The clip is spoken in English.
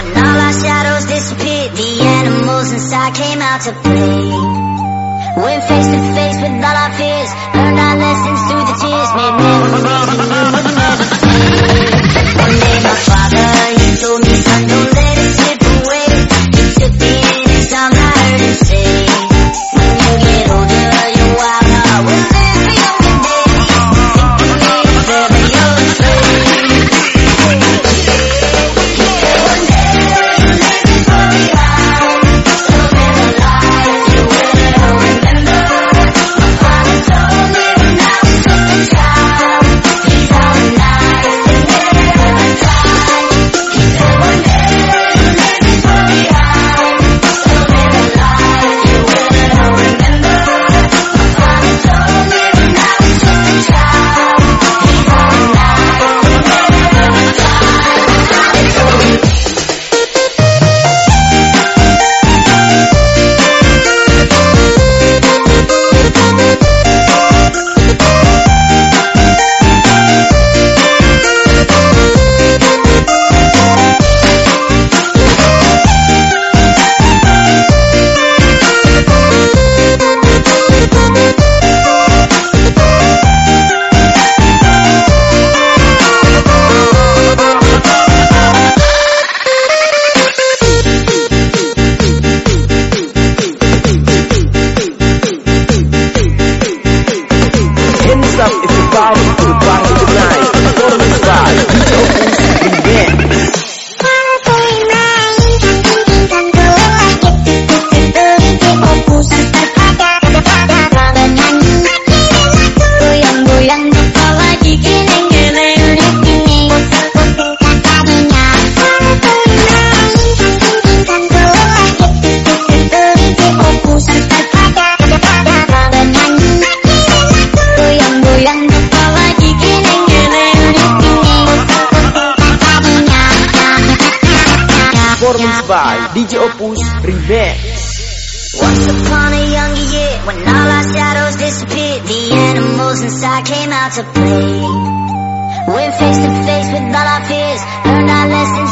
When all our shadows disappeared The animals inside came out to play. When face to face with all our fears performance by DJ Opus Remix. Once upon a younger year, when all our shadows disappeared, the animals inside came out to play. Went face to face with all our fears, learned our lessons.